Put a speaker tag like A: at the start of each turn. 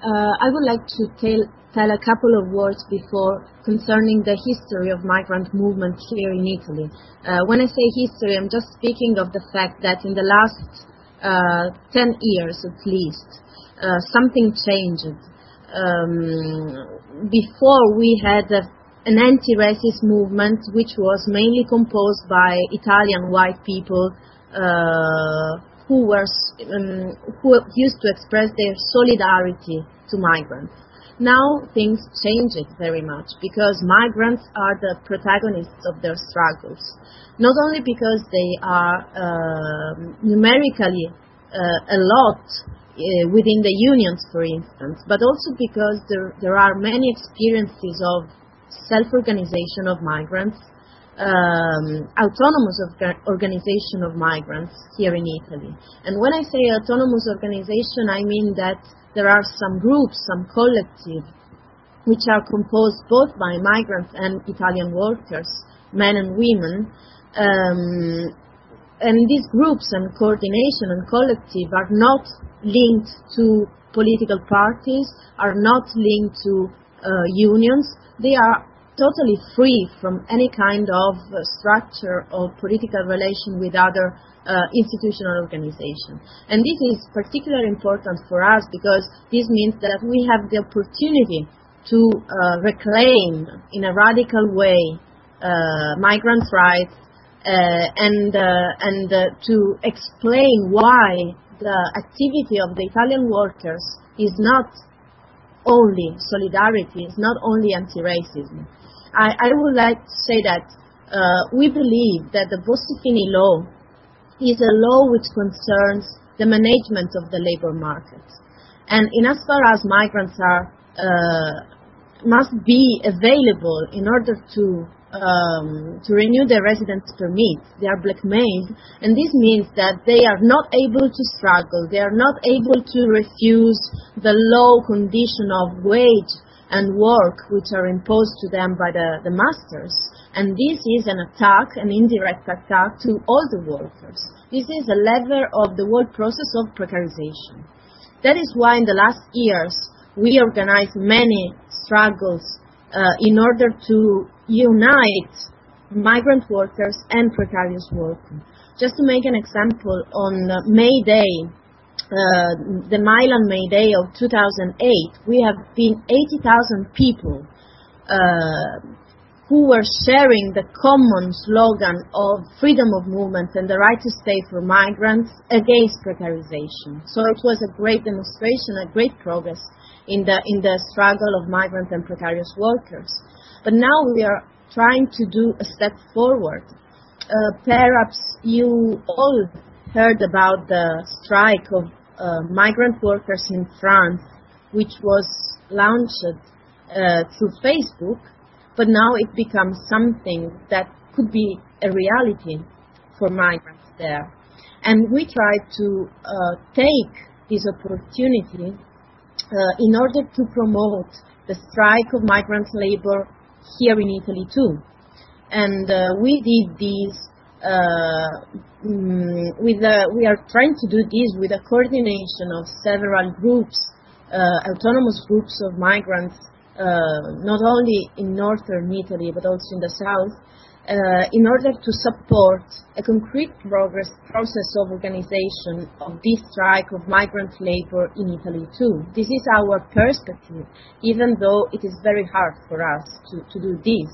A: Uh, I would like to tell, tell a couple of words before concerning the history of migrant movement here in Italy. Uh, when I say history, I'm just speaking of the fact that in the last uh, 10 years at least, uh, something changed. Um, before we had a, an anti-racist movement which was mainly composed by Italian white people uh, who were um, who used to express their solidarity to migrants. Now things changed very much because migrants are the protagonists of their struggles. Not only because they are uh, numerically uh, a lot uh, within the unions, for instance, but also because there, there are many experiences of self-organization of migrants um, autonomous organization of migrants here in Italy. And when I say autonomous organization, I mean that there are some groups, some collectives, which are composed both by migrants and Italian workers, men and women. Um, and these groups and coordination and collective are not linked to political parties, are not linked to uh, unions. They are totally free from any kind of uh, structure or political relation with other uh, institutional organizations. And this is particularly important for us because this means that we have the opportunity to uh, reclaim in a radical way uh, migrants' rights uh, and, uh, and to explain why the activity of the Italian workers is not only solidarity, is not only anti-racism. I, I would like to say that uh, we believe that the Bossi-Fini law is a law which concerns the management of the labor market. And in as far as migrants are, uh, must be available in order to um, to renew their residence permit. They are blackmailed, and this means that they are not able to struggle. They are not able to refuse the low condition of wage and work which are imposed to them by the, the masters. And this is an attack, an indirect attack to all the workers. This is a lever of the whole process of precarization. That is why in the last years we organized many struggles uh, in order to unite migrant workers and precarious workers. Just to make an example, on May Day, uh, the Milan May Day of 2008, we have been 80,000 people uh, who were sharing the common slogan of freedom of movement and the right to stay for migrants against precarization. So it was a great demonstration, a great progress in the, in the struggle of migrant and precarious workers. But now we are trying to do a step forward. Uh, perhaps you all heard about the strike of uh, migrant workers in France, which was launched uh, through Facebook, but now it becomes something that could be a reality for migrants there. And we try to uh, take this opportunity uh, in order to promote the strike of migrant labor here in Italy too. And uh, we did this uh, mm, with a, we are trying to do this with a coordination of several groups, uh, autonomous groups of migrants, uh, not only in northern Italy but also in the south, uh, in order to support a concrete progress process of organization of this strike of migrant labor in Italy too. This is our perspective, even though it is very hard for us to, to do this.